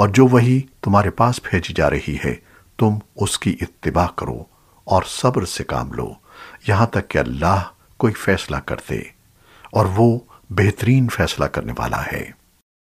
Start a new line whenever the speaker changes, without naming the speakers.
اور جو وہی تمہارے پاس بھیجی جا رہی ہے، تم اس کی اتباع کرو اور صبر سے کام لو۔ یہاں تک کہ اللہ کوئی فیصلہ کر دے اور وہ بہترین فیصلہ کرنے والا ہے۔